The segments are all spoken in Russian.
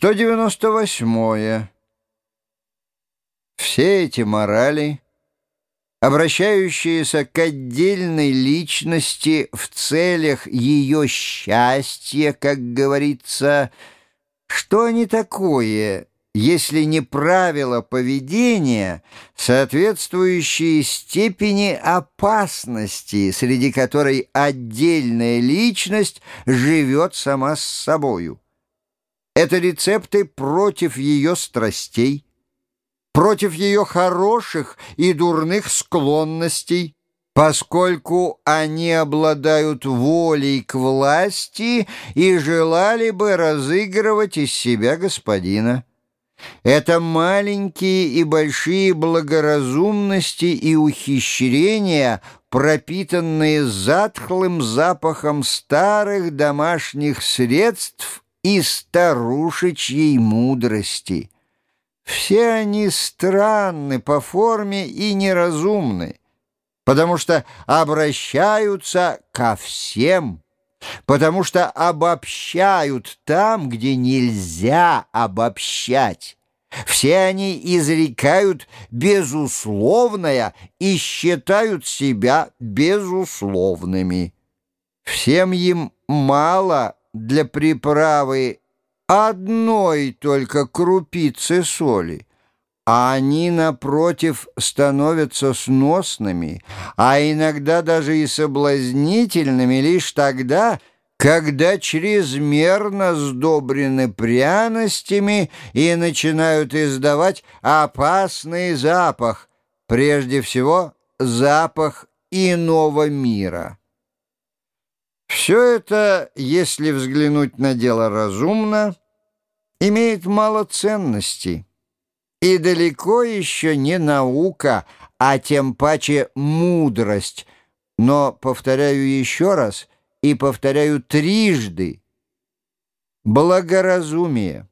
198. Все эти морали, обращающиеся к отдельной личности в целях ее счастья, как говорится, что они такое, если не правила поведения, соответствующие степени опасности, среди которой отдельная личность живет сама с собою? Это рецепты против ее страстей, против ее хороших и дурных склонностей, поскольку они обладают волей к власти и желали бы разыгрывать из себя господина. Это маленькие и большие благоразумности и ухищрения, пропитанные затхлым запахом старых домашних средств и старушечьей мудрости. Все они странны по форме и неразумны, потому что обращаются ко всем, потому что обобщают там, где нельзя обобщать. Все они изрекают безусловное и считают себя безусловными. Всем им мало для приправы одной только крупицы соли, а они, напротив, становятся сносными, а иногда даже и соблазнительными лишь тогда, когда чрезмерно сдобрены пряностями и начинают издавать опасный запах, прежде всего запах иного мира. Все это, если взглянуть на дело разумно, имеет мало ценности и далеко еще не наука, а тем паче мудрость. Но, повторяю еще раз и повторяю трижды, благоразумие.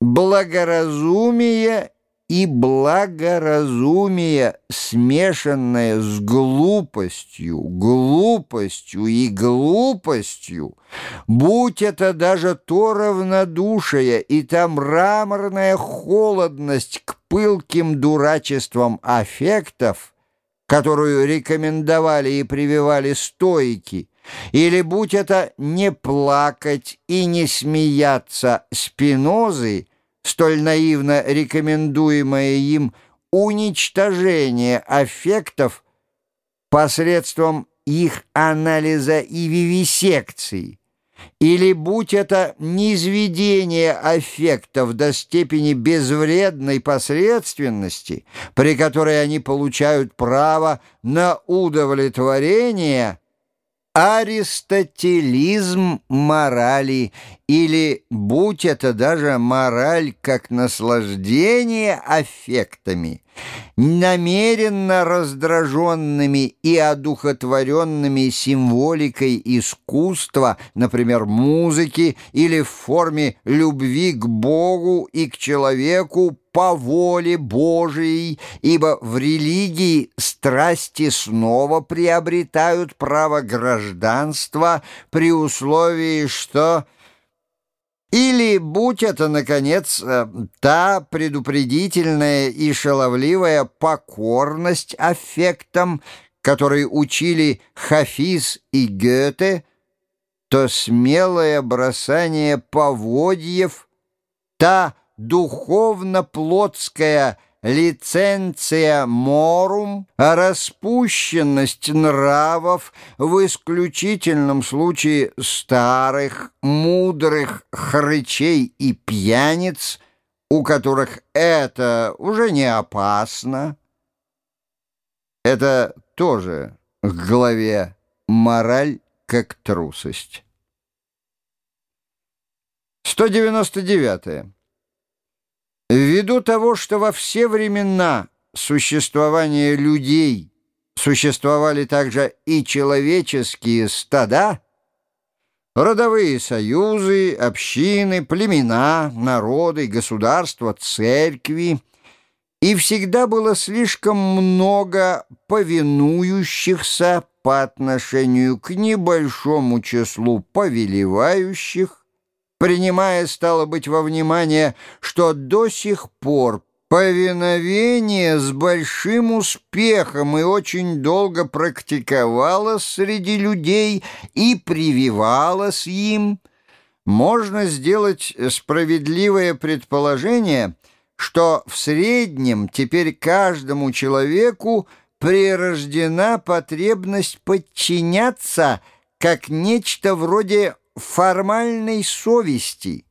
Благоразумие и благоразумие, смешанное с глупостью, глупостью и глупостью, будь это даже то равнодушие и та мраморная холодность к пылким дурачествам аффектов, которую рекомендовали и прививали стойки, или будь это не плакать и не смеяться спинозы, столь наивно рекомендуемое им уничтожение аффектов посредством их анализа и вивисекции, или будь это низведение аффектов до степени безвредной посредственности, при которой они получают право на удовлетворение – аристотелизм морали, или, будь это даже мораль как наслаждение аффектами, намеренно раздраженными и одухотворенными символикой искусства, например, музыки, или в форме любви к Богу и к человеку по воле Божией, ибо в религии страсти снова приобретают право гражданства при условии, что... Или, будь это, наконец, э, та предупредительная и шаловливая покорность аффектам, которые учили Хафиз и Гёте, то смелое бросание поводьев, та духовно-плотская лиценция морум, распущенность нравов в исключительном случае старых, мудрых хрычей и пьяниц, у которых это уже не опасно. Это тоже к главе «Мораль как трусость». 199. -е. Ввиду того, что во все времена существования людей существовали также и человеческие стада, родовые союзы, общины, племена, народы, государства, церкви, и всегда было слишком много повинующихся по отношению к небольшому числу повелевающих, принимая, стало быть, во внимание, что до сих пор повиновение с большим успехом и очень долго практиковалось среди людей и прививалось им, можно сделать справедливое предположение, что в среднем теперь каждому человеку прирождена потребность подчиняться как нечто вроде формальной совести,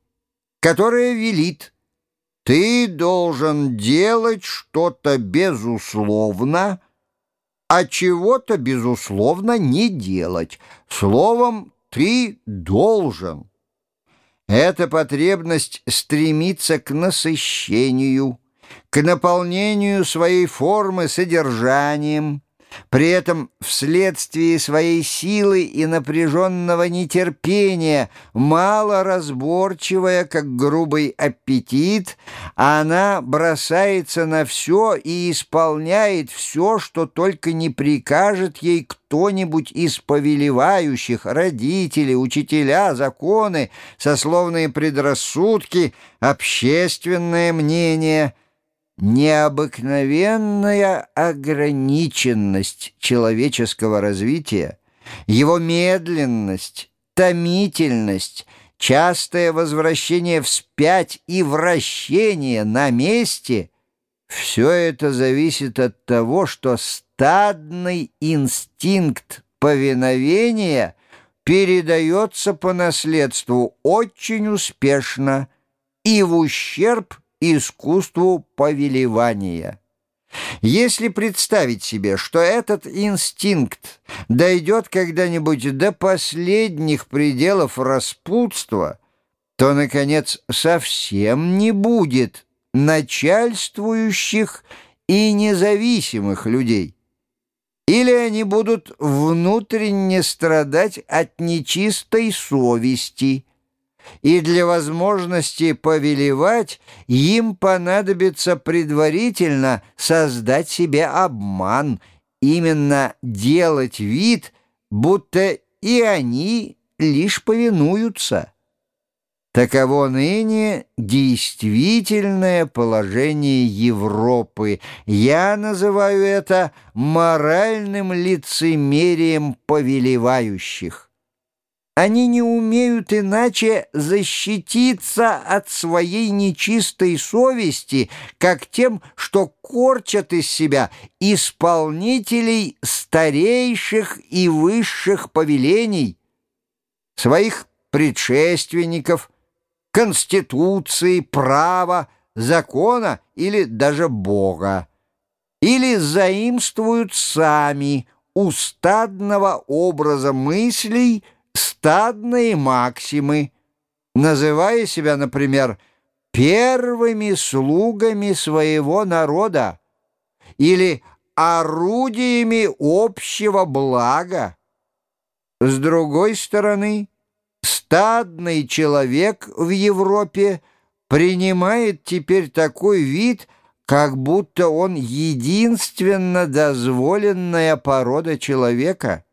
которая велит «ты должен делать что-то безусловно», а чего-то, безусловно, не делать. Словом, ты должен. Эта потребность стремится к насыщению, к наполнению своей формы содержанием, при этом вследствие своей силы и напряженного нетерпения, мало разборчивая, как грубый аппетит, она бросается на все и исполняет все, что только не прикажет ей кто-нибудь из повелевающих, родители, учителя, законы, сословные предрассудки, общественное мнение – необыкновенная ограниченность человеческого развития, его медленность, томительность, частое возвращение вспять и вращение на месте — все это зависит от того, что стадный инстинкт повиновения передается по наследству очень успешно и в ущерб искусству повелевания. Если представить себе, что этот инстинкт дойдет когда-нибудь до последних пределов распутства, то, наконец, совсем не будет начальствующих и независимых людей. Или они будут внутренне страдать от нечистой совести – и для возможности повелевать им понадобится предварительно создать себе обман, именно делать вид, будто и они лишь повинуются. Таково ныне действительное положение Европы. Я называю это моральным лицемерием повелевающих. Они не умеют иначе защититься от своей нечистой совести, как тем, что корчат из себя исполнителей старейших и высших повелений, своих предшественников, конституции, права, закона или даже Бога, или заимствуют сами устадного образа мыслей, стадные максимы, называя себя, например, первыми слугами своего народа или орудиями общего блага. С другой стороны, стадный человек в Европе принимает теперь такой вид, как будто он единственно дозволенная порода человека —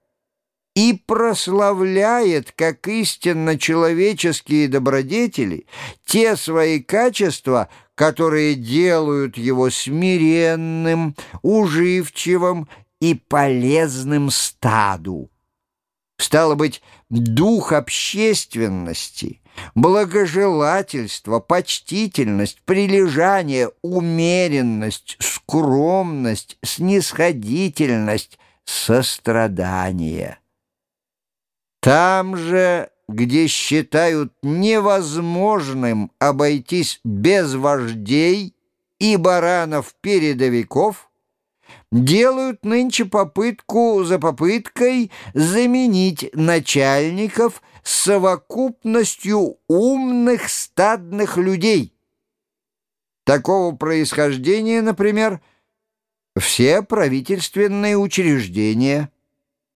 и прославляет, как истинно человеческие добродетели, те свои качества, которые делают его смиренным, уживчивым и полезным стаду. Стало быть, дух общественности, благожелательство, почтительность, прилежание, умеренность, скромность, снисходительность, сострадание — там же, где считают невозможным обойтись без вождей и баранов-передовиков, делают нынче попытку за попыткой заменить начальников совокупностью умных стадных людей. Такого происхождения, например, все правительственные учреждения –